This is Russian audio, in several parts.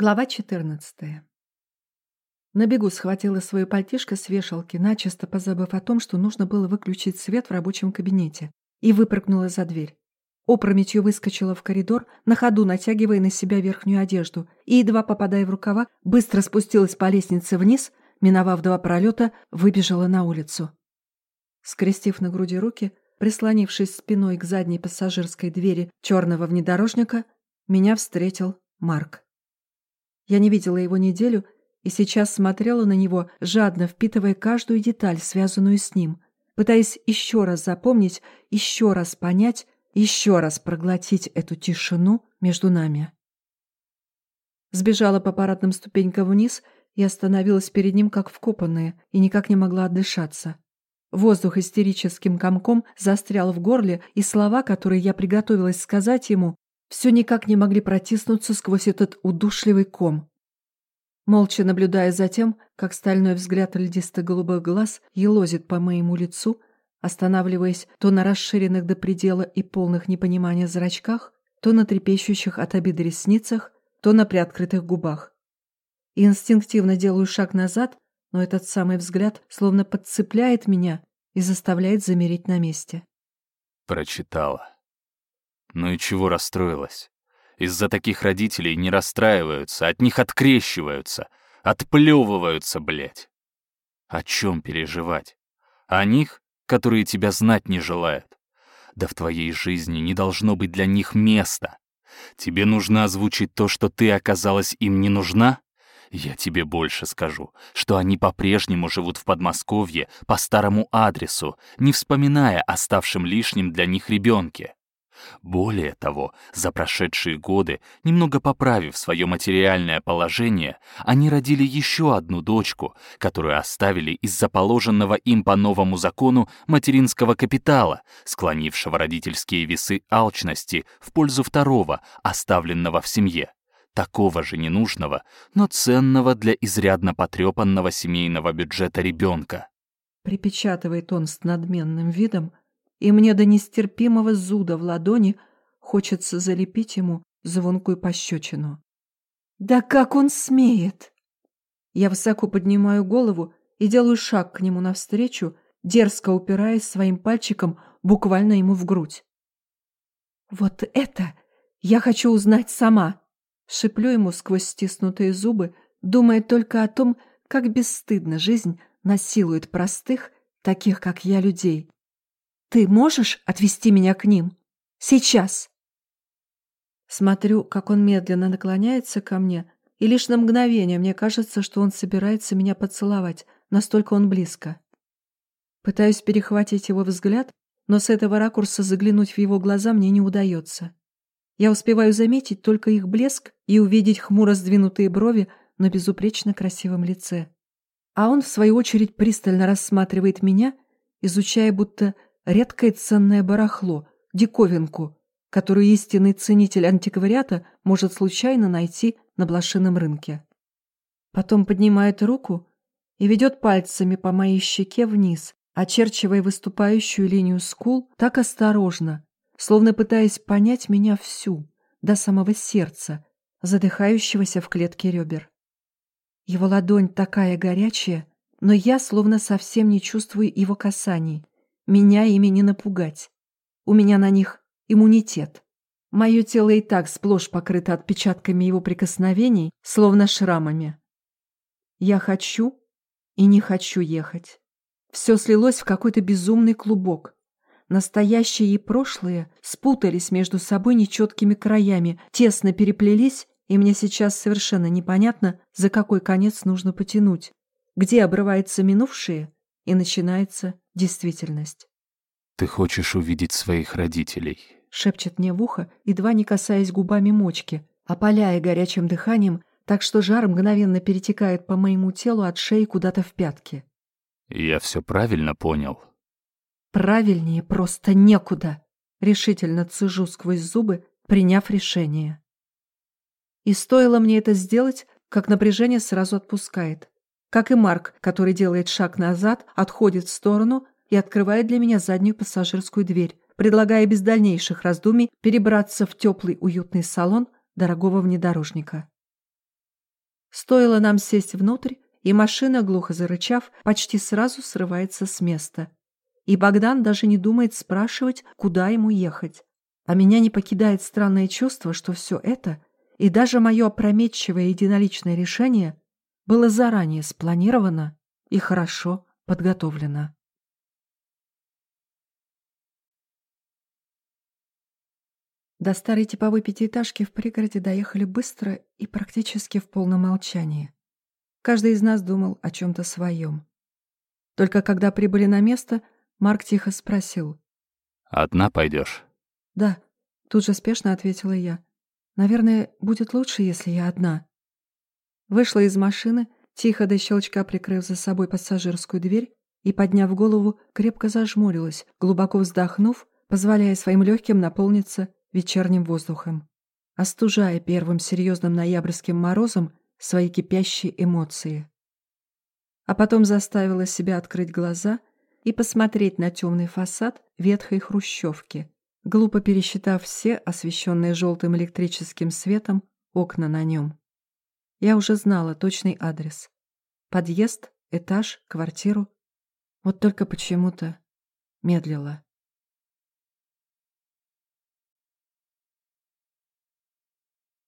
Глава 14. На бегу схватила свою пальтишко с вешалки, начисто позабыв о том, что нужно было выключить свет в рабочем кабинете, и выпрыгнула за дверь. Опрометью выскочила в коридор, на ходу натягивая на себя верхнюю одежду, и, едва попадая в рукава, быстро спустилась по лестнице вниз, миновав два пролета, выбежала на улицу. Скрестив на груди руки, прислонившись спиной к задней пассажирской двери черного внедорожника, меня встретил Марк. Я не видела его неделю и сейчас смотрела на него, жадно впитывая каждую деталь, связанную с ним, пытаясь еще раз запомнить, еще раз понять, еще раз проглотить эту тишину между нами. Сбежала по парадным ступенькам вниз и остановилась перед ним как вкопанная и никак не могла отдышаться. Воздух истерическим комком застрял в горле, и слова, которые я приготовилась сказать ему, все никак не могли протиснуться сквозь этот удушливый ком. Молча наблюдая за тем, как стальной взгляд льдисто-голубых глаз елозит по моему лицу, останавливаясь то на расширенных до предела и полных непонимания зрачках, то на трепещущих от обиды ресницах, то на приоткрытых губах. И инстинктивно делаю шаг назад, но этот самый взгляд словно подцепляет меня и заставляет замереть на месте. Прочитала. Ну и чего расстроилась? Из-за таких родителей не расстраиваются, от них открещиваются, отплевываются, блядь. О чем переживать? О них, которые тебя знать не желают. Да в твоей жизни не должно быть для них места. Тебе нужно озвучить то, что ты оказалась им не нужна? Я тебе больше скажу, что они по-прежнему живут в Подмосковье по старому адресу, не вспоминая о ставшем лишним для них ребенке. Более того, за прошедшие годы, немного поправив свое материальное положение, они родили еще одну дочку, которую оставили из-за положенного им по новому закону материнского капитала, склонившего родительские весы алчности в пользу второго, оставленного в семье. Такого же ненужного, но ценного для изрядно потрепанного семейного бюджета ребенка. Припечатывает он с надменным видом, и мне до нестерпимого зуда в ладони хочется залепить ему звонкую пощечину. «Да как он смеет!» Я высоко поднимаю голову и делаю шаг к нему навстречу, дерзко упираясь своим пальчиком буквально ему в грудь. «Вот это я хочу узнать сама!» Шиплю ему сквозь стиснутые зубы, думая только о том, как бесстыдно жизнь насилует простых, таких как я, людей. Ты можешь отвести меня к ним? Сейчас!» Смотрю, как он медленно наклоняется ко мне, и лишь на мгновение мне кажется, что он собирается меня поцеловать, настолько он близко. Пытаюсь перехватить его взгляд, но с этого ракурса заглянуть в его глаза мне не удается. Я успеваю заметить только их блеск и увидеть хмуро сдвинутые брови на безупречно красивом лице. А он, в свою очередь, пристально рассматривает меня, изучая будто редкое ценное барахло, диковинку, которую истинный ценитель антиквариата может случайно найти на блошином рынке. Потом поднимает руку и ведет пальцами по моей щеке вниз, очерчивая выступающую линию скул так осторожно, словно пытаясь понять меня всю, до самого сердца, задыхающегося в клетке ребер. Его ладонь такая горячая, но я словно совсем не чувствую его касаний, меня ими не напугать. У меня на них иммунитет. Мое тело и так сплошь покрыто отпечатками его прикосновений, словно шрамами. Я хочу и не хочу ехать. Все слилось в какой-то безумный клубок. Настоящее и прошлое спутались между собой нечеткими краями, тесно переплелись, и мне сейчас совершенно непонятно, за какой конец нужно потянуть, где обрывается минувшее и начинается действительность. «Ты хочешь увидеть своих родителей?» — шепчет мне в ухо, едва не касаясь губами мочки, опаляя горячим дыханием, так что жар мгновенно перетекает по моему телу от шеи куда-то в пятки. «Я все правильно понял?» «Правильнее просто некуда», — решительно цежу сквозь зубы, приняв решение. И стоило мне это сделать, как напряжение сразу отпускает как и Марк, который делает шаг назад, отходит в сторону и открывает для меня заднюю пассажирскую дверь, предлагая без дальнейших раздумий перебраться в теплый уютный салон дорогого внедорожника. Стоило нам сесть внутрь, и машина, глухо зарычав, почти сразу срывается с места. И Богдан даже не думает спрашивать, куда ему ехать. А меня не покидает странное чувство, что все это, и даже мое опрометчивое единоличное решение, было заранее спланировано и хорошо подготовлено. До старой типовой пятиэтажки в пригороде доехали быстро и практически в полном молчании. Каждый из нас думал о чем-то своем. Только когда прибыли на место, Марк тихо спросил. «Одна пойдешь?» «Да», — тут же спешно ответила я. «Наверное, будет лучше, если я одна». Вышла из машины, тихо до щелчка прикрыв за собой пассажирскую дверь и, подняв голову, крепко зажмурилась, глубоко вздохнув, позволяя своим легким наполниться вечерним воздухом, остужая первым серьезным ноябрьским морозом свои кипящие эмоции. А потом заставила себя открыть глаза и посмотреть на темный фасад ветхой хрущевки, глупо пересчитав все освещенные желтым электрическим светом окна на нем. Я уже знала точный адрес. Подъезд, этаж, квартиру. Вот только почему-то медлила.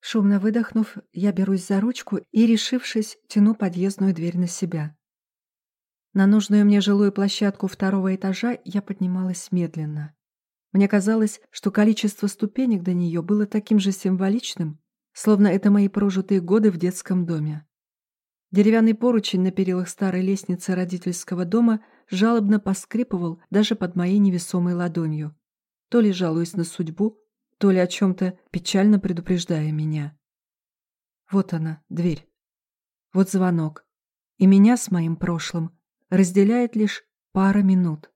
Шумно выдохнув, я берусь за ручку и, решившись, тяну подъездную дверь на себя. На нужную мне жилую площадку второго этажа я поднималась медленно. Мне казалось, что количество ступенек до нее было таким же символичным, словно это мои прожитые годы в детском доме. Деревянный поручень на перилах старой лестницы родительского дома жалобно поскрипывал даже под моей невесомой ладонью. То ли жалуясь на судьбу, то ли о чем-то печально предупреждая меня. Вот она, дверь. Вот звонок. И меня с моим прошлым разделяет лишь пара минут.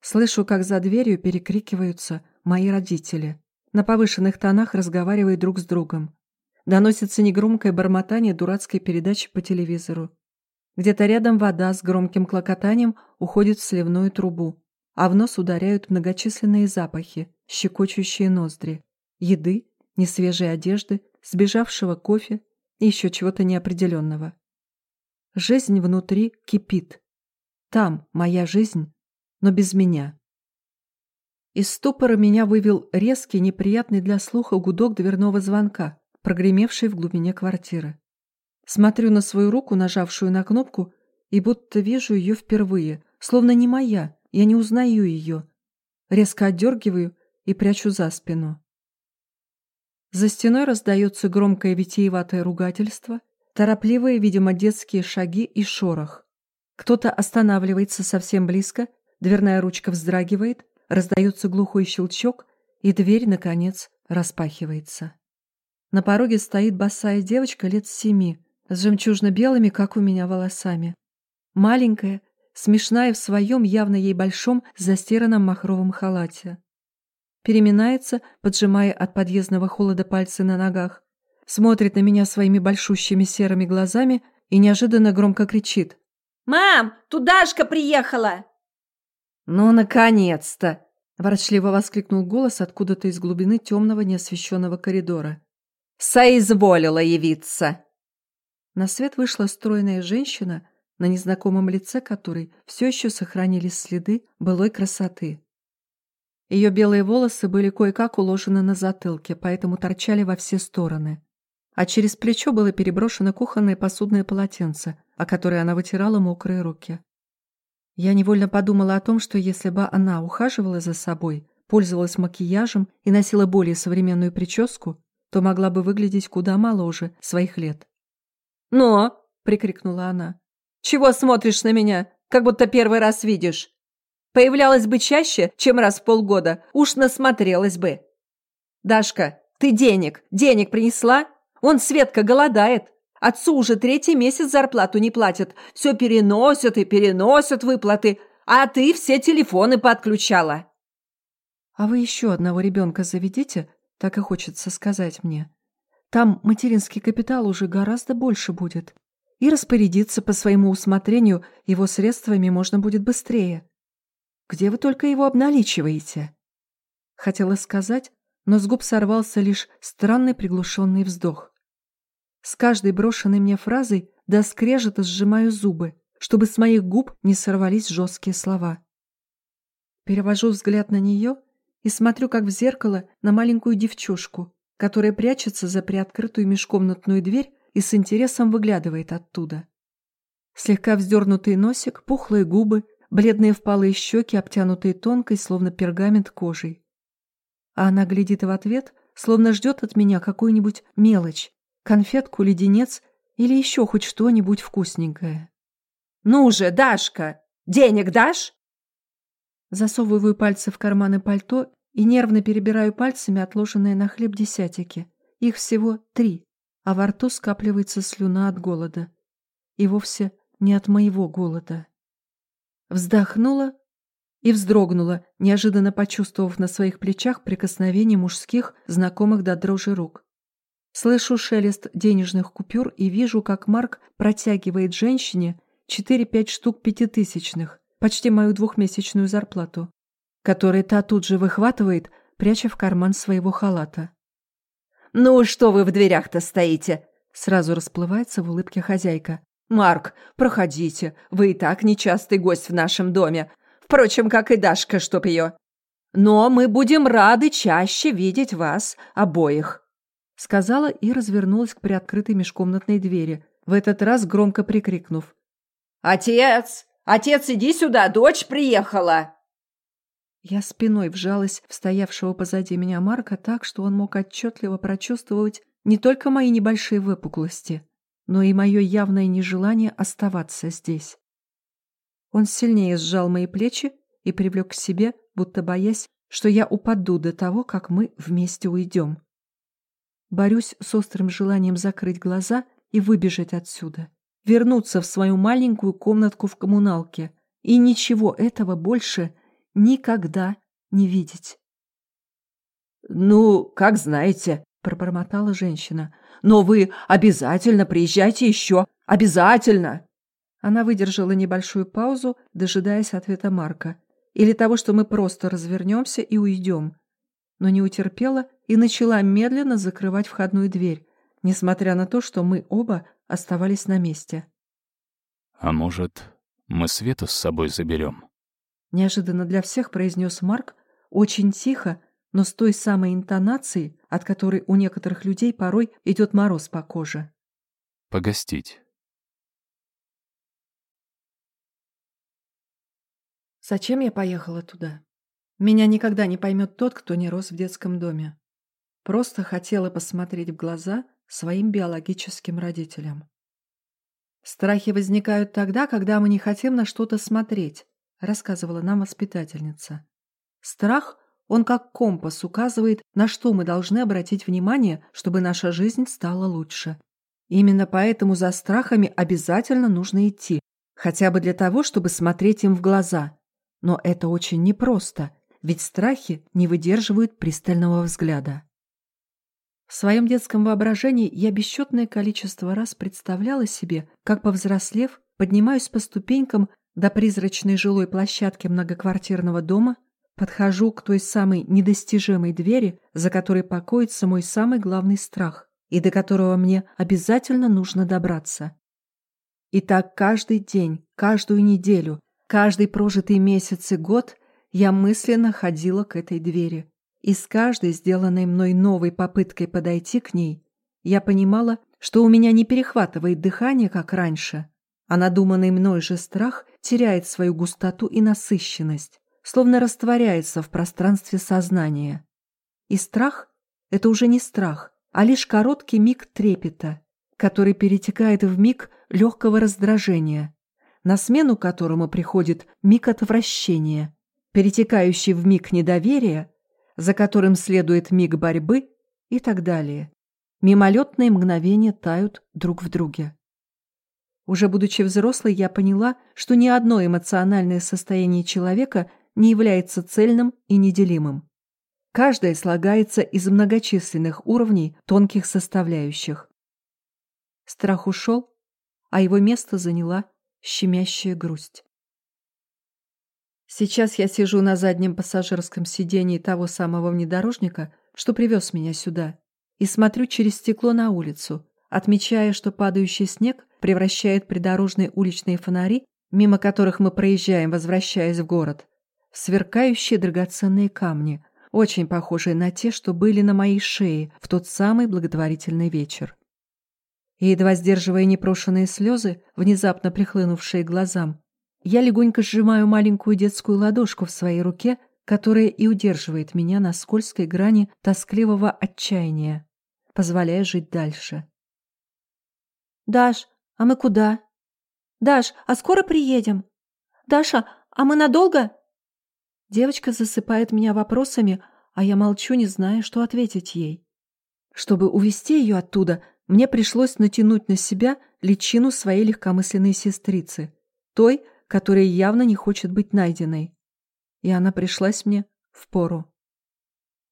Слышу, как за дверью перекрикиваются мои родители. На повышенных тонах разговаривают друг с другом. Доносится негромкое бормотание дурацкой передачи по телевизору. Где-то рядом вода с громким клокотанием уходит в сливную трубу, а в нос ударяют многочисленные запахи, щекочущие ноздри, еды, несвежей одежды, сбежавшего кофе и еще чего-то неопределенного. Жизнь внутри кипит. Там моя жизнь, но без меня. Из ступора меня вывел резкий, неприятный для слуха гудок дверного звонка, прогремевший в глубине квартиры. Смотрю на свою руку, нажавшую на кнопку, и будто вижу ее впервые, словно не моя, я не узнаю ее. Резко отдергиваю и прячу за спину. За стеной раздается громкое витиеватое ругательство, торопливые, видимо, детские шаги и шорох. Кто-то останавливается совсем близко, дверная ручка вздрагивает, раздается глухой щелчок, и дверь, наконец, распахивается. На пороге стоит босая девочка лет семи, с жемчужно-белыми, как у меня, волосами. Маленькая, смешная в своем, явно ей большом, застиранном махровом халате переминается, поджимая от подъездного холода пальцы на ногах, смотрит на меня своими большущими серыми глазами и неожиданно громко кричит. «Мам, тудашка приехала!» «Ну, наконец-то!» – ворочливо воскликнул голос откуда-то из глубины темного неосвещенного коридора. «Соизволила явиться!» На свет вышла стройная женщина, на незнакомом лице которой все еще сохранились следы былой красоты. Ее белые волосы были кое-как уложены на затылке, поэтому торчали во все стороны. А через плечо было переброшено кухонное посудное полотенце, о которое она вытирала мокрые руки. Я невольно подумала о том, что если бы она ухаживала за собой, пользовалась макияжем и носила более современную прическу, то могла бы выглядеть куда моложе своих лет. «Но!» — прикрикнула она. «Чего смотришь на меня, как будто первый раз видишь?» Появлялась бы чаще, чем раз в полгода, уж насмотрелась бы. Дашка, ты денег, денег принесла? Он, Светка, голодает. Отцу уже третий месяц зарплату не платят. Все переносят и переносят выплаты, а ты все телефоны подключала. А вы еще одного ребенка заведите, так и хочется сказать мне. Там материнский капитал уже гораздо больше будет. И распорядиться по своему усмотрению его средствами можно будет быстрее. Где вы только его обналичиваете?» Хотела сказать, но с губ сорвался лишь странный приглушенный вздох. С каждой брошенной мне фразой до скрежета сжимаю зубы, чтобы с моих губ не сорвались жесткие слова. Перевожу взгляд на нее и смотрю, как в зеркало, на маленькую девчушку, которая прячется за приоткрытую межкомнатную дверь и с интересом выглядывает оттуда. Слегка вздернутый носик, пухлые губы, бледные впалые щеки, обтянутые тонкой, словно пергамент кожей. А она глядит в ответ, словно ждет от меня какую-нибудь мелочь, конфетку, леденец или еще хоть что-нибудь вкусненькое. «Ну же, Дашка, денег дашь?» Засовываю пальцы в карманы пальто и нервно перебираю пальцами отложенные на хлеб десятики. Их всего три, а во рту скапливается слюна от голода. И вовсе не от моего голода. Вздохнула и вздрогнула, неожиданно почувствовав на своих плечах прикосновение мужских, знакомых до дрожи рук. Слышу шелест денежных купюр и вижу, как Марк протягивает женщине 4-5 штук пятитысячных, почти мою двухмесячную зарплату, которые та тут же выхватывает, пряча в карман своего халата. «Ну что вы в дверях-то стоите?» Сразу расплывается в улыбке хозяйка. «Марк, проходите, вы и так нечастый гость в нашем доме. Впрочем, как и Дашка, чтоб ее. Но мы будем рады чаще видеть вас обоих», — сказала и развернулась к приоткрытой межкомнатной двери, в этот раз громко прикрикнув. «Отец! Отец, иди сюда, дочь приехала!» Я спиной вжалась в стоявшего позади меня Марка так, что он мог отчетливо прочувствовать не только мои небольшие выпуклости, но и мое явное нежелание оставаться здесь. Он сильнее сжал мои плечи и привлек к себе, будто боясь, что я упаду до того, как мы вместе уйдем. Борюсь с острым желанием закрыть глаза и выбежать отсюда, вернуться в свою маленькую комнатку в коммуналке и ничего этого больше никогда не видеть. «Ну, как знаете», — пробормотала женщина, но вы обязательно приезжайте еще. Обязательно!» Она выдержала небольшую паузу, дожидаясь ответа Марка. Или того, что мы просто развернемся и уйдем. Но не утерпела и начала медленно закрывать входную дверь, несмотря на то, что мы оба оставались на месте. «А может, мы Свету с собой заберем?» Неожиданно для всех произнес Марк, очень тихо, но с той самой интонацией, от которой у некоторых людей порой идет мороз по коже. Погостить. Зачем я поехала туда? Меня никогда не поймет тот, кто не рос в детском доме. Просто хотела посмотреть в глаза своим биологическим родителям. Страхи возникают тогда, когда мы не хотим на что-то смотреть, рассказывала нам воспитательница. Страх он как компас указывает, на что мы должны обратить внимание, чтобы наша жизнь стала лучше. Именно поэтому за страхами обязательно нужно идти, хотя бы для того, чтобы смотреть им в глаза. Но это очень непросто, ведь страхи не выдерживают пристального взгляда. В своем детском воображении я бесчетное количество раз представляла себе, как, повзрослев, поднимаюсь по ступенькам до призрачной жилой площадки многоквартирного дома, Подхожу к той самой недостижимой двери, за которой покоится мой самый главный страх, и до которого мне обязательно нужно добраться. И так каждый день, каждую неделю, каждый прожитый месяц и год я мысленно ходила к этой двери. И с каждой сделанной мной новой попыткой подойти к ней, я понимала, что у меня не перехватывает дыхание, как раньше, а надуманный мной же страх теряет свою густоту и насыщенность словно растворяется в пространстве сознания. И страх — это уже не страх, а лишь короткий миг трепета, который перетекает в миг легкого раздражения, на смену которому приходит миг отвращения, перетекающий в миг недоверия, за которым следует миг борьбы и так далее. Мимолетные мгновения тают друг в друге. Уже будучи взрослой, я поняла, что ни одно эмоциональное состояние человека не является цельным и неделимым. Каждое слагается из многочисленных уровней тонких составляющих. Страх ушел, а его место заняла щемящая грусть. Сейчас я сижу на заднем пассажирском сидении того самого внедорожника, что привез меня сюда, и смотрю через стекло на улицу, отмечая, что падающий снег превращает придорожные уличные фонари, мимо которых мы проезжаем, возвращаясь в город, в сверкающие драгоценные камни, очень похожие на те, что были на моей шее в тот самый благотворительный вечер. И едва сдерживая непрошенные слезы, внезапно прихлынувшие глазам, я легонько сжимаю маленькую детскую ладошку в своей руке, которая и удерживает меня на скользкой грани тоскливого отчаяния, позволяя жить дальше. «Даш, а мы куда? Даш, а скоро приедем? Даша, а мы надолго?» Девочка засыпает меня вопросами, а я молчу, не зная, что ответить ей. Чтобы увести ее оттуда, мне пришлось натянуть на себя личину своей легкомысленной сестрицы, той, которая явно не хочет быть найденной. И она пришлась мне в пору.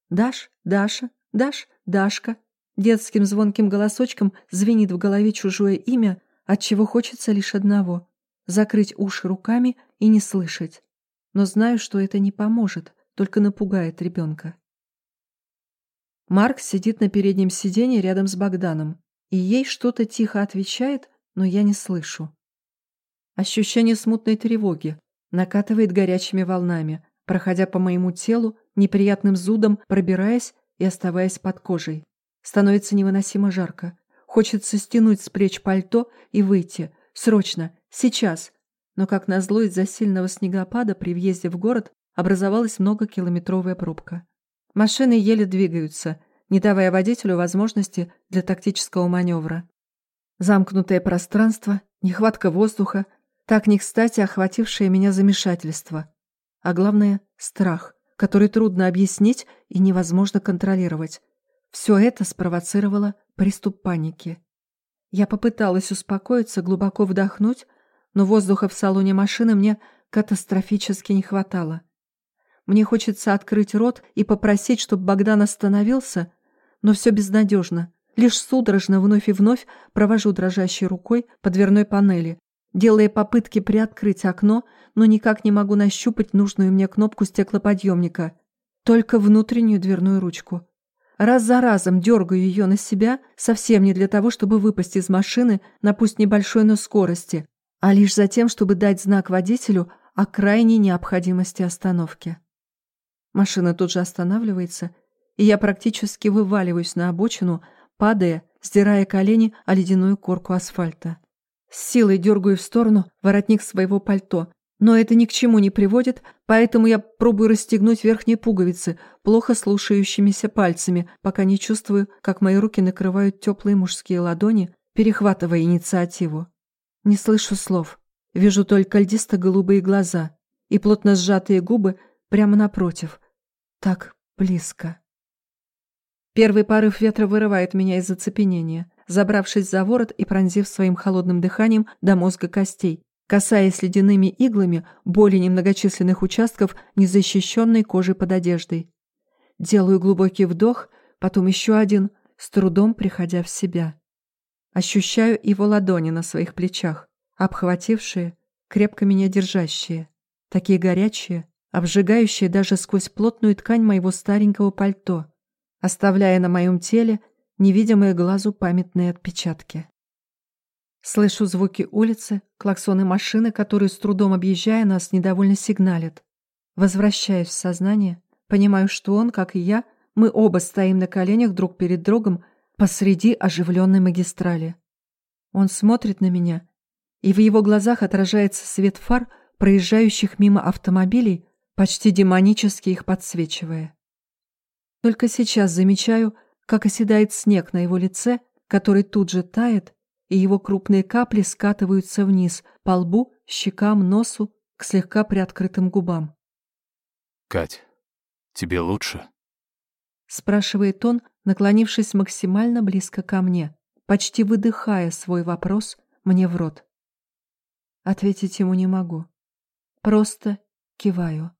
«Даш, Даша, Даш, Дашка», детским звонким голосочком звенит в голове чужое имя, от чего хочется лишь одного — закрыть уши руками и не слышать. Но знаю, что это не поможет, только напугает ребенка. Марк сидит на переднем сиденье рядом с Богданом, и ей что-то тихо отвечает, но я не слышу. Ощущение смутной тревоги накатывает горячими волнами, проходя по моему телу, неприятным зудом пробираясь и оставаясь под кожей. Становится невыносимо жарко. Хочется стянуть с плеч пальто и выйти. Срочно. Сейчас. Но, как назло, из-за сильного снегопада при въезде в город образовалась многокилометровая пробка. Машины еле двигаются, не давая водителю возможности для тактического маневра. Замкнутое пространство, нехватка воздуха, так не кстати охватившее меня замешательство. А главное — страх, который трудно объяснить и невозможно контролировать. Все это спровоцировало приступ паники. Я попыталась успокоиться, глубоко вдохнуть, но воздуха в салоне машины мне катастрофически не хватало. Мне хочется открыть рот и попросить, чтобы Богдан остановился, но все безнадежно. Лишь судорожно вновь и вновь провожу дрожащей рукой по дверной панели, делая попытки приоткрыть окно, но никак не могу нащупать нужную мне кнопку стеклоподъемника. Только внутреннюю дверную ручку. Раз за разом дергаю ее на себя, совсем не для того, чтобы выпасть из машины на пусть небольшой, но скорости, а лишь за тем, чтобы дать знак водителю о крайней необходимости остановки. Машина тут же останавливается, и я практически вываливаюсь на обочину, падая, сдирая колени о ледяную корку асфальта. С силой дергаю в сторону воротник своего пальто, но это ни к чему не приводит, поэтому я пробую расстегнуть верхние пуговицы, плохо слушающимися пальцами, пока не чувствую, как мои руки накрывают теплые мужские ладони, перехватывая инициативу. Не слышу слов, вижу только льдисто-голубые глаза и плотно сжатые губы прямо напротив. Так близко. Первый порыв ветра вырывает меня из оцепенения забравшись за ворот и пронзив своим холодным дыханием до мозга костей, касаясь ледяными иглами более немногочисленных участков незащищенной кожи под одеждой. Делаю глубокий вдох, потом еще один, с трудом приходя в себя. Ощущаю его ладони на своих плечах, обхватившие, крепко меня держащие, такие горячие, обжигающие даже сквозь плотную ткань моего старенького пальто, оставляя на моем теле невидимые глазу памятные отпечатки. Слышу звуки улицы, клаксоны машины, которые с трудом объезжая нас, недовольно сигналят. Возвращаюсь в сознание, понимаю, что он, как и я, мы оба стоим на коленях друг перед другом посреди оживленной магистрали. Он смотрит на меня, и в его глазах отражается свет фар, проезжающих мимо автомобилей, почти демонически их подсвечивая. Только сейчас замечаю, как оседает снег на его лице, который тут же тает, и его крупные капли скатываются вниз, по лбу, щекам, носу, к слегка приоткрытым губам. «Кать, тебе лучше?» Спрашивает он, наклонившись максимально близко ко мне, почти выдыхая свой вопрос мне в рот. Ответить ему не могу. Просто киваю.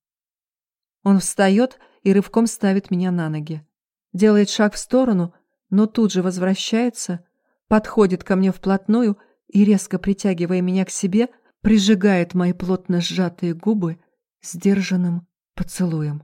Он встает и рывком ставит меня на ноги делает шаг в сторону, но тут же возвращается, подходит ко мне вплотную и, резко притягивая меня к себе, прижигает мои плотно сжатые губы сдержанным поцелуем.